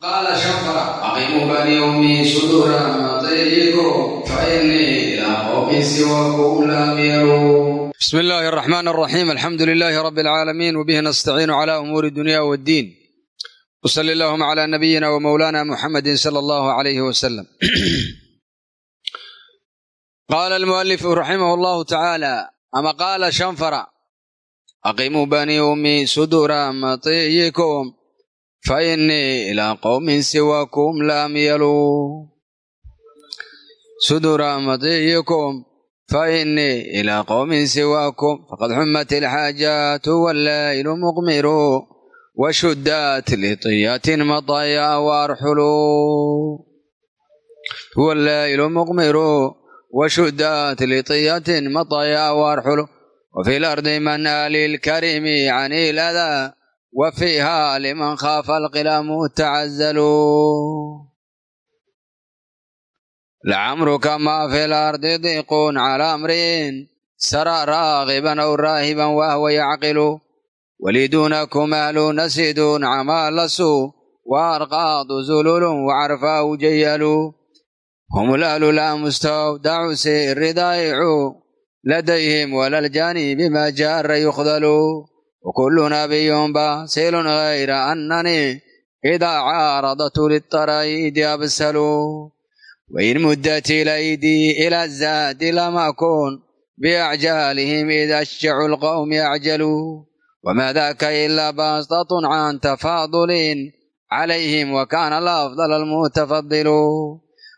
qaala shafara aqimu balyawmi suduura matayrikum fainii ilaa qowmin siwakum lam yaruun bismi illaahi araxmaan araxiim alxamdu lilaahi rabbi alcaalamiin wabihi nastaciinu calaa umuuri dunya waddiin wsali allahuma calaa nabiyina wa mowlaana muxammadin sala allahu alayhi wasalam qaala almualifu raximahu allahu tacaala ama qaala shanfara aqimu balyawmi suduura matayikum fainii ilaa qowmin siwakum laamyaluu suduraa madiiyikum fainii ilaa qowmin siwakum faqad xumat ilxaajaatu wallailu muqmiru washuddaat liطiyatin madayaa waarxuluu wallailu muqmiru washuddaat liطiyatin madayaa waarxulu wafi lardi man aali lkarimi cani ladaa وفيها لمن خاف القلم تعزلوا لعمرك ما في الأرض ضيق على أمر سرى راغبا أو راهبا وهو يعقل ولدونكم أهل نسيد عمال سوء وأرقاض زلل وعرفاء جيل هم الأهل لا مستودع سر ضائع لديهم ولا الجانب ما جار يخذل وكل نبي باسل غير أنني إذا عارضت للطريد أبسل وإن مدت الأيدي إلى الزاد لم أكن بأعجالهم إذا أشجع القوم يعجلوا وما ذاك إلا باسطة عن تفاضل عليهم وكان الأفضل المتفضل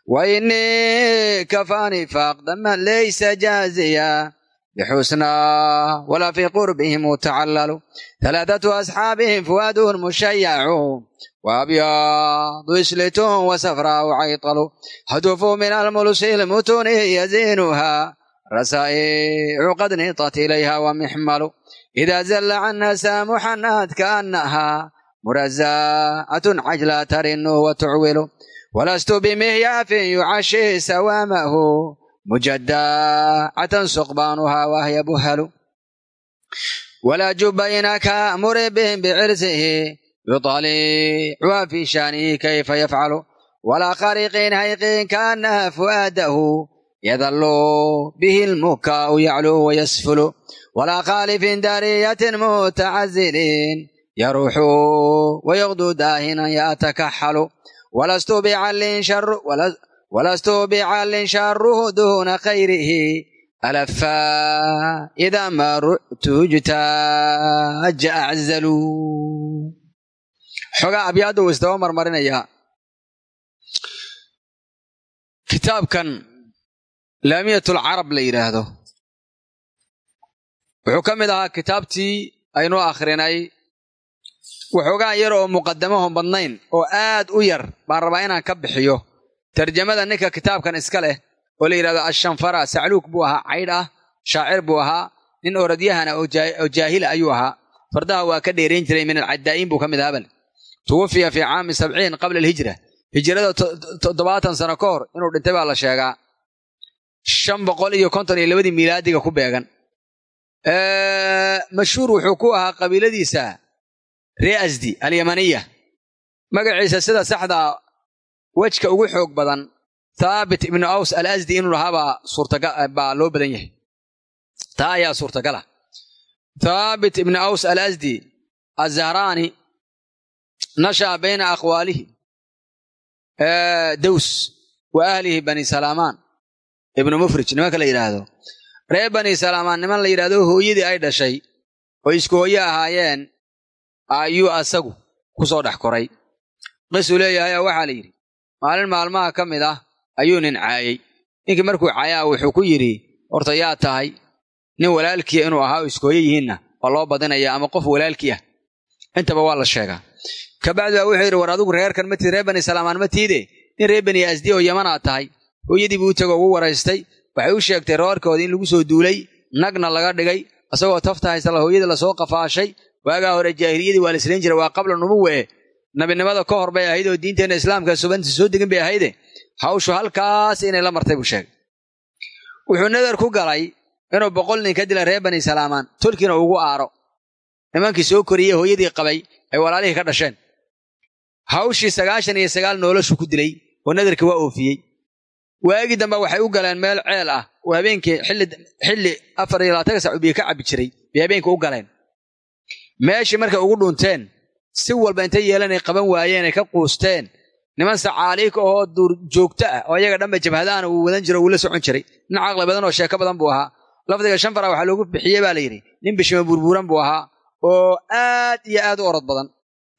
وإني كفاني فاقدا من ليس جازيا bxusnaa wla fii qurbihim mutacalalu alaaatu asxaabihim fuwaadhu mushayacu waabyadu islituhum wasafraau caytalu hadufu min almulus ilmutuni yaziinuha rasaa'icu qad nitat ilayha wamixmalu ida zalla cana saamuxan aadkaanahaa murazaa'atun cajla tarinu watucwilu walastu bimihyaafin yucashii sawaamahu مجدعة سقبانها وهي بهل ولا جبينك أمر بهم بعرسه يطالع في شانه كيف يفعل ولا خارق هيق كأنها فؤاده يظل به المكاء يعلو ويسفل ولا خالف دارية متعزلين يروح ويغدو داهنا يتكحل ولست بعل شر ولست walastu bicallin shaaruhu duuna khayrihi alafaa idaa ma rutujtaaja aczalu xogaa abyaadda wuu isdaba marmarinayaa kitaabkan laamiyatulcarab la yidhaahdo wuxuu ka mid ahaa kitaabtii aynuu akhrinay waxoogaan yar oo muqadamahon badnayn oo aad u yar baan rabaa inaan ka bixiyo tarjamada ninka kitaabkan iska leh oo la yidhahdo ashanfara sacluuk buu ahaa caydh ah shaacir buu ahaa nin oradyahana oo jaahila ayuu ahaa. Fardaha waa ka dheerayn jiray min alcadaa'iin buu ka mid ahaa bal. Tuwafiya fii caami sabciin qabla alhijra hijrada toddobaatan sano ka hor inuu dhintay baa la sheegaa. Shan boqol iyo konton iyo labadii miilaadiga ku beegan. Mashhuur wuxuu ku ahaa qabiiladiisa ree alyamaniya. Magaciisa sida saxdaa wejka ugu xoog badan thaabit ibnu aws al asdi inuu lahaabaa suurtabaa loo badan yahay. Taa ayaa suurtagala. Thaabit ibnu aws al asdi azahraani nasha'a bayna aqwaalihi daws wa ahlihi bani salaamaan. Ibnu mufrij nimanka la yidhaahdo reer bani salaamaan niman la yidhahdo hooyadii ay dhashay oo isku hooye ahaayeen ayuu asagu ku soo dhex koray. Qisuu leeyahay waxaa la yidhi maalin maalmaha ka mid ah ayuu nin caayey ninkii markuu caayaa wuxuu ku yidhi horta yaa tahay nin walaalkiia inuu ahaa oo isku hooye yihiinna waa loo badinaya ama qof walaalkii ah? Intaba waa la sheegaa. Kabacdi baa wuxuu yidhi war adigu reerkan ma tiid reer bani salaamaan ma tiide? Nin reer bani asdi oo yamanaad tahay hooyadii buu u tego ugu waraystay waxay u sheegtay roorkoodii in lagu soo duulay nagna laga dhigay isagoo tafta haysala hooyadii la soo qafaashay waagaa hore jaahiliyadii waa la islayn jiray waa qabla nubuwe nabinimada ka hor bay ahayd oo diinteenna islaamka subanta soo degin bay ahayde hawshu halkaas inay la martay buu sheegay. Wuxuu nadar ku galay inuu boqol nin ka dila reer bani salaamaan tolkiina ugu aaro. Nimankii soo koriyey hooyadii qabay ay walaalihii ka dhasheen. Hawshii sagaashan iyo sagaal noloshu ku dilay oo nadarkii waa oofiyey. Waagii dambe waxay u galeen meel ceel ah oo habeenkii xilli afar iyo labaatanka sac biyo ka cabbi jiray bay habeenkii u galeen. Meeshii markay ugu dhunteen si walba intay yeelanay qaban waayeen ay ka quusteen. Niman sacaaliika oo duur joogto ah oo iyaga dhanba jabhadaana uu wadan jiro uu la socon jiray. Nin caqli badan oo sheeko badan buu ahaa. Lafdiga shan fara waxaa loogu bixiyey baa la yidhi nin bishima burbuuran buu ahaa oo aad iyo aad u orod badan.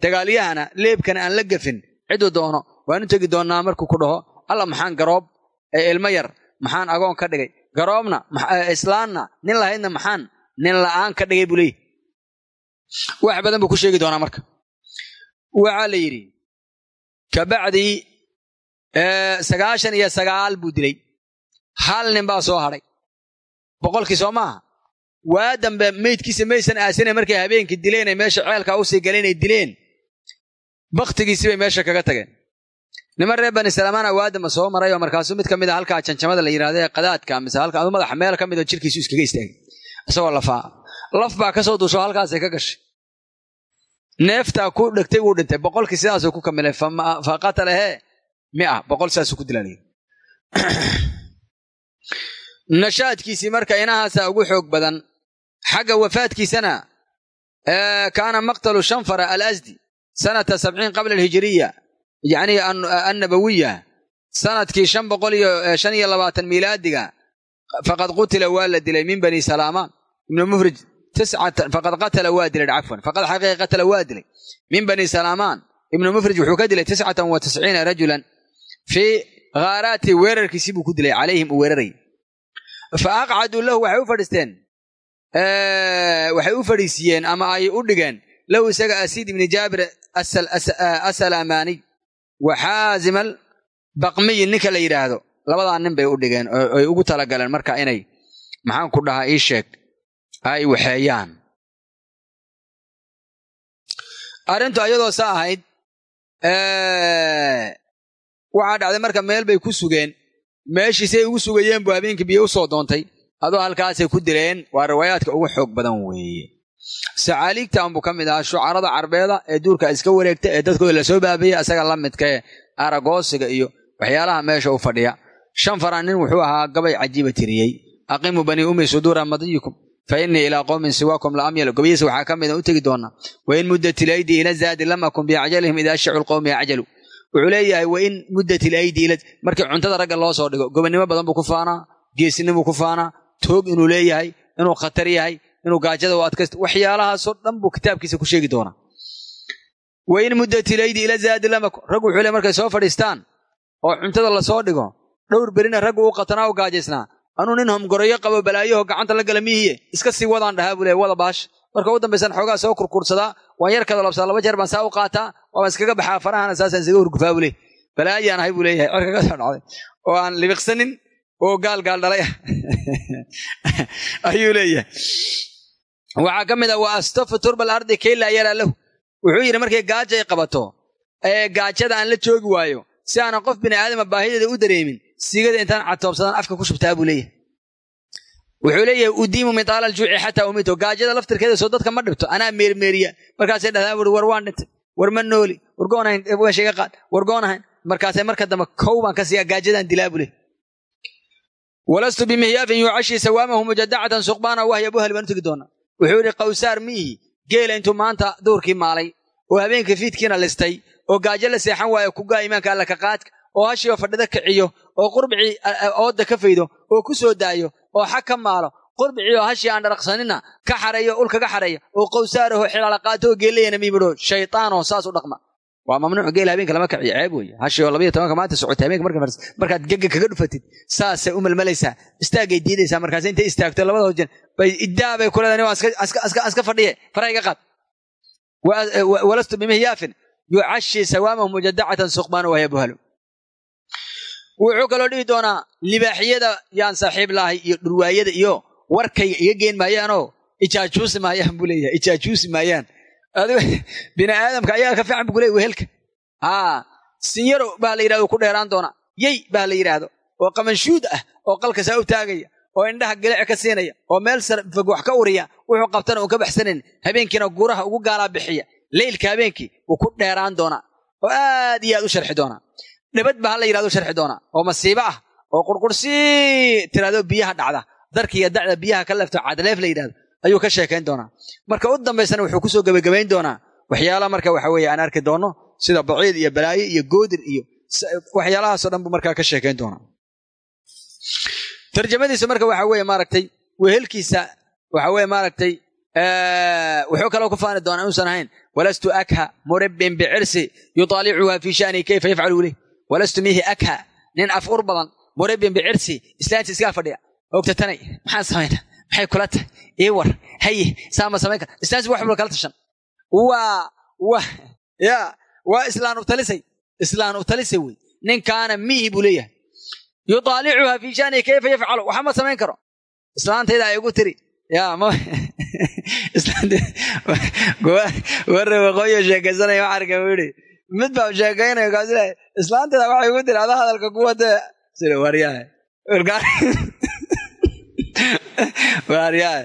Dagaalyahana leebkana aan la gafin. Ciduu doono waanu tegi doonnaa markuu ku dhaho. Alla maxaan garoob ilmo yar maxaan agoon ka dhigay. Garoobna islaanna nin lahaydna maxaan nin la'aan ka dhigay buu leeyahy wax badan buu ku sheegi doonaa marka waxaa la yidhi kabacdii sagaashan iyo sagaal buu dilay. Hal nin baa soo hadhay boqolkii soo maaha? Waa dambe meydkiisa maysan aasina markay habeenkii dileenay meesha ceelkaa u sii galenay dileen. Bakhtigiisii bay meesha kaga tageen. Niman reer bani salamaana waadama soo maray oo markaasuu mid ka mid a halkaa janjamada la yidhahda ee qadaadka mise halka madaxa meel ka mid oo jirkiisu iskaga istaagay. Isagoo lafaa. Laf baa ka soo duusho halkaasay ka gashay neeftaa ku dhegtay wuu dhintay. Boqolkii sidaasuu ku kamilay fa mia boqol sidaasuu ku dilaalay nashaadkiisii marka inahaasaa ugu xoog badan. Xagga wafaadkiisana kaana maqtalu shanfara alasdi sanata sabciin qabla alhijiriya yacni annabawiya sannadkii shan boqol iyo shan iyo labaatan miilaadiga faqad qutila waa la dilay min bani salaamaan ibnu mufrij faqad qatala waa dilay cafwan faqad xaqiiqa qatala waa dilay min bani salaamaan ibnu mufrij wuxuu ka dilay tiscatan wa tisciina rajulan fii ghaaraati weerarkiisii buu ku dilay calayhim uu weerarayay fa aqcaduu lahu waxay u fadhiisteen waxay u fadhiisiiyeen ama ay u dhigeen lahu isaga asiid ibni jaabir asalamaaniy wa xaazimal baqmiyi ninka la yidhaahdo labadaa nin bay u ugu talagaleen ay waxeeyaan. Arrintu ayadoo sa ahayd waxaa dhacday marka meel bay ku sugeen. Meeshiisay ugu sugayeen buu habeenkii biyo u soo doontay. Adoo halkaasay ku dileen waa riwaayaadka ugu xoog badan weeye. Sacaaliigtan buu ka mid ahaa shucarada carbeeda ee duurka iska wareegta ee dadkooda la soo baabayey asaga la midka ee aragoosiga iyo waxyaalaha meesha u fadhiya. Shan fara nin wuxuu ahaa gabay cajiiba tiriyey. Aqimu banii ummi suduura madiyikum fa innii ilaa qowmin siwaakum la amyal. Gobyadiisa waxaa ka mida u tegi doonaa wain muddat ilaydi ila zaadi lam akun biacjalihim idaa shacu lqowmi acjalu wuxuu leeyahay wain muddat ilaydi ila markii cuntada ragga loo soo dhigo gobonnimo badan buu ku faanaa geesinimuu ku faanaa toog inuu leeyahay inuu khatar yahay inuu gaajada u adkaysto waxyaalahaasoo dhan buu kitaabkiisa ku sheegi doonaa. Wain muddat ilaydi ila zaadi lam akun. Raggu wuxuu leey markay soo fadhiistaan oo cuntada la soo dhigo dhowr berina raggu u qatanaa u gaajaysnaa anuu nin homgoroyo qabo balaayaho gacanta la gala mihiye iska sii wadaan dhahaa buu leey wada baash. Marka u dambaysan xoogaa soo kurkursadaa waan yar kada labsaa laba jeer baan saa u qaataa waabaan iskaga baxaa farahana saasaan isaga hurgufaa buu leey balaayaan ahay buu leeyahay cirka ka soo dhacday oo aan libiqsanin oo gaal gaal dhalay. Ah ayuu leeyahay. Waxaa ka mid ah wa astafu turbal ardi kaylaa yaraa lahu. Wuxuu yidhi markay gaaja ay qabato ee gaajada aan la joogi waayo si aanan qof bini aadama baahideeda u dareemin siigada intaan catoobsadaan afka ku shubtaa buu leeyahay. Wuxuu leeyahay udiimu midaala aljuuci xataa umito gaajada laftirkeeda soo dadka ma dhibto. Anaa meermeeriya markaasay dhahdaan buui war waan dhintay. War ma nooli. War goonahayn weeshiga qaad. War goonahayn markaasay marka dambe kow baan ka siiyaa gaajadaan dilaa buu leeyahay. Walastu bimihyaafin yucashi sawaamahu mujadacatan suqbaana wahya buhal baan u tegi doonaa. Wuxuu yidhi qawsaar miihi geela intuu maanta duurkii maalay oo habeenkii fiidkiina listay oo gaajo la seexan waayo kugaa imaanka alla ka qaadka oo hashiioo fadhida kiciyo oo qurbicii oodda ka faydo oo ku soo daayo oo xag ka maalo qurbicii oo hashii aan dharaqsanina ka xareeyo ulka ka xareeya oo qawsaaraho xilaala qaato oo geelayana miimidho shaytaanoo saas u dhaqma. Waa mamnuuc geel habeenka lama kaciyo ceeb weeye. Hashii oo labaiyo tobanka maanta socotay habeenka marka markaad gega kaga dhufatid saasay u malmalaysaa istaagay diidaysaa markaas intay istaagto labada hojin bay iddaa bay kuleedahay waan iska fadhiye farahayga qaad. Walastu bimihyaafin yucashi sawaamahu mujadacatan suqbaana wahya buhalo wuxuu kaloo dhihi doonaa libaaxiyada yaan saaxiib lahay iyo dhurwaayada iyo warkayga iga geen maayaanoo ijaajuusi maayaan buu leeyahay ijaajuusi maayaan adigo bini aadamka ayaga ka fiican bu kuley wehelka haa sinyaro baa la yidhahdo ku dheeraan doonaa yey baa la yidhaahdo oo qamanshuud ah oo qalkasaa u taagaya oo indhaha gilic ka siinaya oo meel fog wax ka uriya wuxuu qabtana uun ka baxsanayn habeenkiina guuraha ugu gaalaa bixiya leylka habeenkii wuu ku dheeraan doonaa oo aad iyo aad u sharxi doonaa. Dhibad ba ha la yidhahdo sharxi doonaa oo masiibo ah oo qurqursii tiraado biyaha dhacda. Darka iyo dacda biyaha ka lefto cadleef la yidhahdo ayuu ka sheekayn doonaa. Marka u dambaysana wuxuu ku soo gebagabayn doonaa. Waxyaala marka waxa weeye aan arki doonno sida baciid iyo balaaye iyo goodir iyo waxyaalahaasoo dhan buu markaa ka sheekayn doonaa. Tarjamadiisa marka waxa weeye maaragtay wehelkiisa waxa weeye maaragtay wuxuu kaloo ku faani doonaa inuusan ahayn walastu akha muribbin bicirsi yutaalicuha fi shani kayfa yafcalu ileyh walastu mihi akha nin af ur badan muribbin bicirsi islaanti iskaa fadhiya. Ogtatanay maxaan samayna? Maxay kula tahay? Ii war haye saa ma samayn kara islaanti wax walba kala tashan. Waa wa ya waa islaan ubtalisay islaan ubtalisay wey. Ninkaana mihi buu leeyahay yudaalicuha fi shani kayfa yafcalu waxa ma samayn karo. Islaantayda ay igu tiri ya warre waqooyo sheekaysanaya waxarka buu yidhi mid baa sheekaynaya kaas le islaantayda waxay igu tiri ada hadalka ku wadee sida waryahe waryahe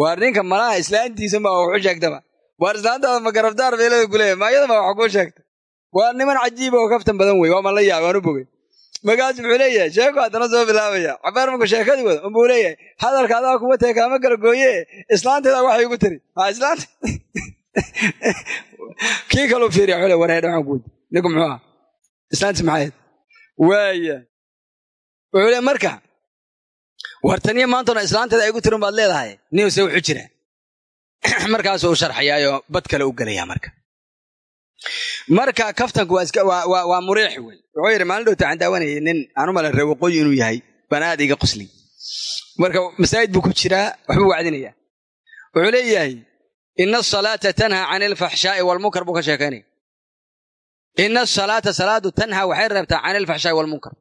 waar ninka malaha islaantiisa ma waxu sheegtaba. Waar islaantaada ma garabdaar beelada kuleeya ma wax kuu sheegta? Waa niman cajiiba oo kaftan badan wey waa man la yaabay waan u bogay markaasu wuxuu leeyahay sheeko haddana soo bilaabaya. Cabaar marku sheekadii wada unbuu leeyahay hadalka adaa kuwa tae kaama kala gooye. Islaanteeda waxay igu tiri. Kii kaluu fiiriya xule wareedha waxaan ku wadi ninku muxuu aha islaanti maxayd waaya wuxuu le marka wartaniya maantona islaanteeda ay igu tiri baad leedahay. Niyuse wuxuu jira. Markaasuu u sharxayaayo bad kale u gelaya marka. Marka kaftanku waa muriix wey wuxuu yidhi maalin dhowta waxaan daawanayay nin. Aanu malan ree waqooyi inuu yahay. Baan aad iga qosliy marka masaajid buu ku jiraa waxbuu wacdinaya wuxuu leeyahay ina asalaata tanhaa can ilfaxshaa'i walmunkar buu ka sheekaynaya ina asalaata salaadu tanhaa waxay reebtaa can ilfaxshaa'i walmunkar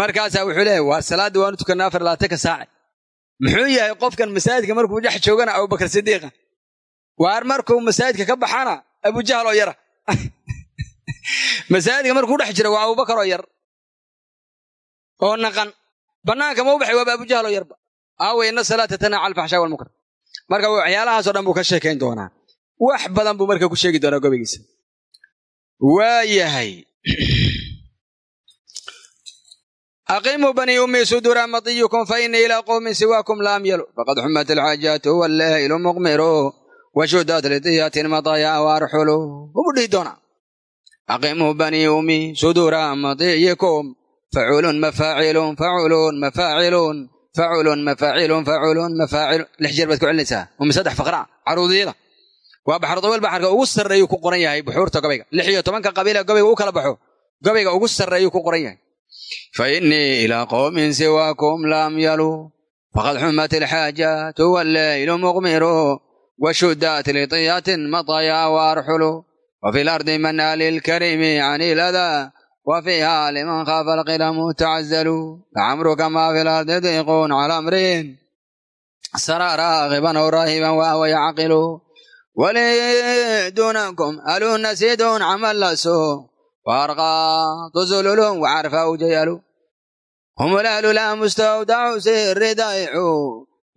markaasaa wuxuu leeyahay waa salaadda waanu tukanaa afar labaatanka saace muxuu yahay qofkan masaajidka markuu dhex joogana abubakar sidiiqa waar markuu masaajidka ka baxana abujahal oo yara masaajidka markuu dhex jira waa abubakar oo yar oo naqan. Bannaanka ma u baxay waaba abujahal oo yarba. Aawe ina salaata tanhaa cala alfaxshaa walmunkar marka waxyaalahaasoo dhan buu ka sheekayn doonaa. Wax badan buu marka ku sheegi doonaa gobigiisa. Waa yahay aqiimuu banii ummii sudura matiyukum fa inii ilaa qowmin siwaakum la amyalu faqad xumat alxaajaatu huwa allaahilu muqmiru washudat lidiyatin madaya waarxulu ubu dhihi doonaa aqiimuu banii ummii sudura matiyikum faculun mafaacilun faculun mafaacilun faculun mafaacilun faculun mafaacilun lix jeer baad ku celinaysaa umi saddex faqra caruudiyada waa baxardawel baxarka ugu sarreeyuu ku qoran yahay buxuurta gabayga lix iyo tobanka qabiila gabayga u kala baxo gabayga ugu sarreeyuu ku qoran yahay fa innii ilaa qowmin siwaakum lam faqad xumat alxaajaatu wallaylu muqmiru washudat lidiyatin mataya waarxulu wafi lardi mana lilkarimi can iladaa وفيها لمن خاف القلم تعزل لعمرك ما في الأرض ضيق على أمر سرى راغبا وراهبا وهو يعقل ولي دونكم ألو نسيد عمل لسو وأرقى تزلل وعرفا جيل هم الأهل لا مستودع سر ضيع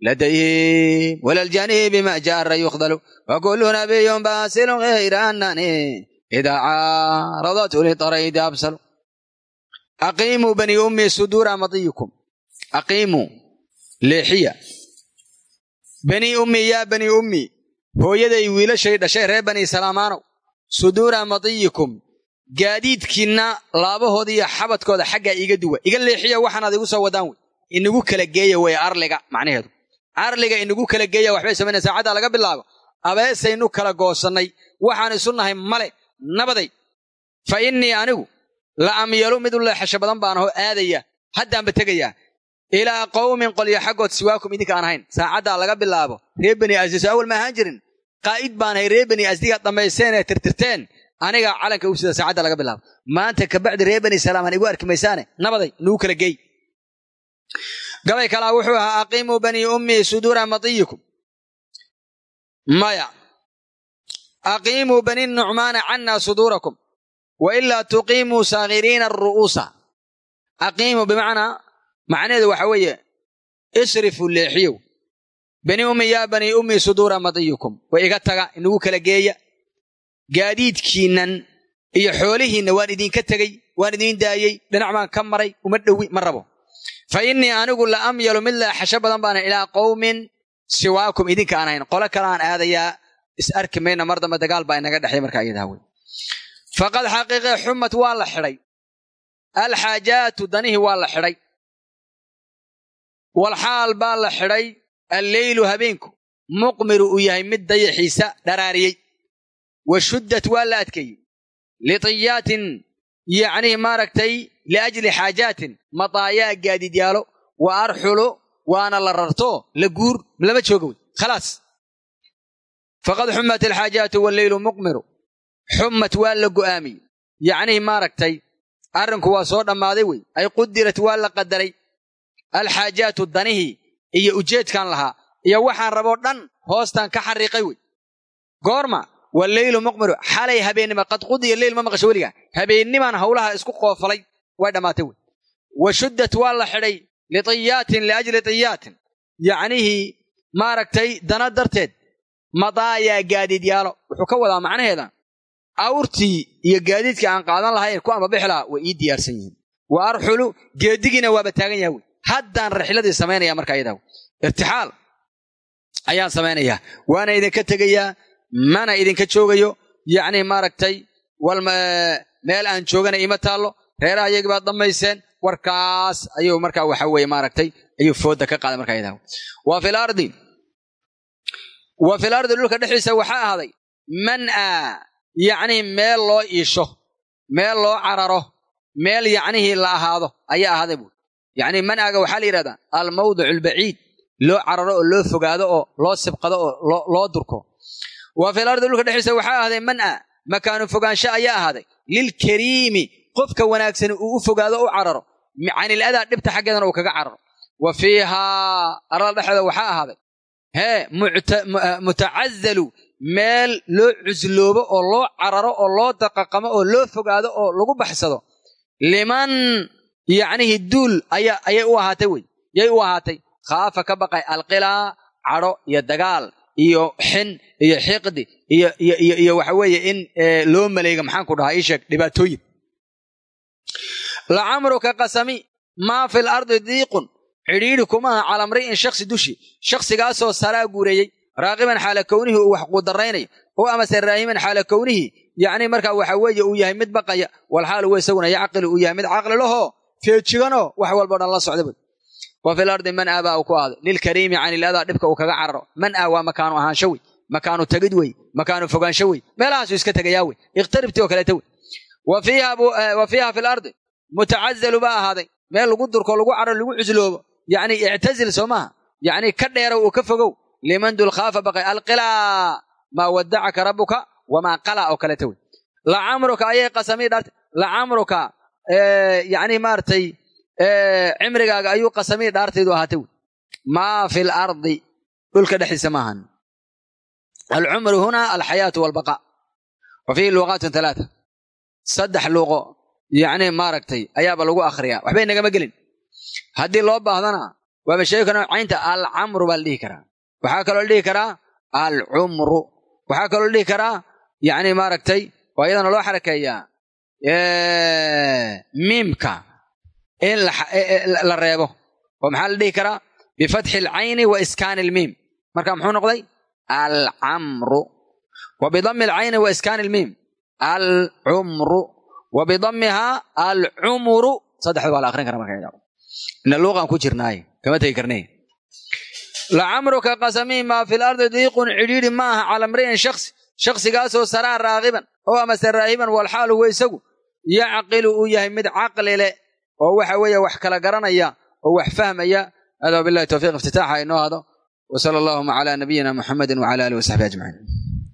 ladayhim walaljaanibi ma jaara yukdalu wakullu nabiyun baasilun ghayra annani idaa caaradathu litaraydi absalu aqiimuu bani ummi suduura madiyikum aqiimuu leexiya banii ummi yaa banii ummi hooyaday wiilashay dhashay reer banii salaamaanow suduura madiyikum gaadiidkiinna laabahooda iyo xabadkooda xaggaa iiga duwa iga leexiya waxaanaad igu soo wadaan wey inagu kala geeya wey arliga macnaheedu arliga inagu kala geeya waxbay samaynaa saacadda laga bilaabo. Abeesaynu kala goosannay. Waxaan isu nahay male nabaday. Fa innii anigu la amyalu mid u leexasho badan baan aho aadaya haddaanba tegayaa. Ilaa qowmin qolyo xaggood siwaakum idinka aan ahayn. Saacaddaa laga bilaabo reer beni asdiso awal ma ahaan jirin? Qaa'id baan ahay reer beni asdigaad dhammaysteen ee tirtirteen. Aniga calanka u sida saacadda laga bilaabo. Maanta kabacdi reer beni salaam aan igu arki maysaane? Nabaday nugu kala geey gabay kalaa wuxuu ahaa aqiimuu banii ummii suduura matiyikum maya aqiimuu bani nucmaana cannaa suduurakum wa ilaa tuqiimuu saakiriina aru'uusa aqiimuu bimacnaa macnaheedu waxa weeye isrifu leexiyow bani ummi yaa banii ummii suduura matiyikum way iga taga inagu kala geeya gaadiidkiinnan iyo xoolihiinna waan idinka tegey waan idiin daayey dhinac baan ka maray uma dhowi ma rabo fa innii anigu la amyalu mid la xasho badan baana ilaa qowmin siwaakum idinka aan hayn. Qolo kale aan aadayaa is arki mayna mar dambe dagaal baa inaga dhexay markaa iyadaa wey faqad xaqiiqe xumad waa la xidhay. Alxaajaatu danihii waa la xidhay. Walxaal baa la xidhay. Alleylu habeenku muqmiru uu yahay mid dayaxiisa dharaariyey wa shuddat waa la adkeeyey. Litiyaatin yacnii maaragtay liajli xaajaatin mataayaa gaadiidyaalo wa arxulu waana la rarto la guur lama jooga wey khalaas. Faqad xumat alxaajaatu walleylu muqmiru. Xumat waa la go'aamiyey yacnii maaragtay arrinku waa soo dhammaaday wey. Ay qudirat waa la qadaray. Alxaajaatu danihii iyo ujeedkan lahaa. Iyo waxaan raboo dhan hoostaan ka xariiqay wey walleylu muqmiru xalay habeennima qad qudiya leyl ma maqasho weligaa habeennimaan howlaha isku qoofalay way dhammaatay wey wa shuddat waa la xidhay litiyaatin liajli tiyaatin yacnihii maaragtay dana darteed madaayaa gaadiidyaalo wuxuu ka wadaa macnaheeda awrtii iyo gaadiidkii aan qaadan lahayn ku ambabixi lahaa way ii diyaarsan yihiin wa arxulu geedigiina waaba taagan yaha wey haddaan samaynayaa waana idinka tegayaa mana idinka joogayo? Yacnii maaragtay meel aan joogana ima taallo? Reeraha iyagii baad dhammayseen? Warkaas ayuu markaa waxa weeye maaragtay ayuu foodda ka qaaday marka ayadaa wa fil ardi. Wa dhulka dhexdiisa waxaa ahaaday man-a yacnii meel loo iisho meel loo cararo meel yacnihii la ahaado ayaa ahaaday buuri yacnii man-aga waxaa la yidhahdaa almawdicu albaciid loo cararo oo loo fogaado oo loo sibqado oo loo durko wa fil ardi dhulka dhexdiisa waxaa ahaaday man-a makaanu fogaansho ayaa ahaaday. Lilkariimi qofka wanaagsani uu u fogaado u cararo. Canil adaa dhibta xaggeedana uu kaga cararo. Wa fiihaa arlada dhexeeda waxaa ahaaday. Hee mutacazalu meel loo cusloobo oo loo cararo oo loo daqaqamo oo loo fogaado oo lagu baxsado. Liman yacnihii duul aya ayay u ahaatay wey. Yay u ahaatay. Khaafa ka baqay alqilaa cadho iyo dagaal iyo xin iyo xiqdi iyo waxa weeye in loo maleega maxaan ku dhahaa ii sheeg dhibaatooyin. Lacamruka qasami maa fi lardi diiqun. Cidhiidhi kumaha cala mri'in shaksi dushi. Shaksigaasoo saraa guureeyey raaqiban xaala kownihii uu wax quudaraynayo oo amase raahiman xaala kownihii yacnii markaa waxa weeye uu yahay mid baqaya walxaal huwa isaguna yacqilu uu yahay mid caqli lahoo feejiganoo wax walbao dhan la socda bud wa fil ardi man aa baa uu ku ahday lilkariimi caniladaa dhibka uu kaga cararo. Man aa waa makaanu ahaansho wey makaanu tegid wey. Makaanu fogaansho wey meelahaasuu iska tegayaa wey. Ikhtaribtii oo kaleeta wey. Wa fiiha fi lardi mutacazalu baa ahaaday. Meel lagu durko lagu cararo lagu cusloobo yacni ictazil soo maaha. Yacni ka dheerow oo ka fogow. Liman dul khaafa baqay. Alqilaa maa wadacaka rabbuka wamaa qalaa oo kaleeta wey. Lacamruka ayay qasamii dhaartay lacamruka yacni maaragtay cimrigaaga ayuu qasamii dhaartaydu ahaatay. Wey maa fi lardi dhulka dhexdiisa maahan alcumru huna alxayaatu walbaqa. Wa fiihi luuqaatun talaata saddex luuqo yacni maaragtay ayaaba lagu akhriyaa. Waxbay nagama gelin. Haddii loo baahdana waaba sheegi karna caynta alcamru baa la dhihi karaa. Waxaa kaloo la dhihi karaa alcumru waxaa kaloo la dhihi karaa yacni maaragtay waa iyadana loo xarakeeyaa miimka in la reebo oo maxaa la dhihi karaa bifatxi alcayni wa iskaani almiim marka muxuu noqday alcamru wa bidami alcayni wa iskaani almiim alcumru wa bidamihaa alcumuru saddexda baa la akrin kara marka ina luuqan ku jirnaaye kama tegi karne lacamruka qasamii maa fi lardi diiqun cidhiidhi ma aha cala mri'in shaksi shaksigaasoo saraa raaqiban oo amase raahiban walxaal huwa isagu yacqilu uu yahay mid caqli leh oo waxa weeye wax kala garanaya oo wax fahmaya. Hada wabillahi towfiiq iftitaaxa inoo hado wa sala allahuma cala nabiyina muxamedin wacala alihi wasaxbi ajmaciin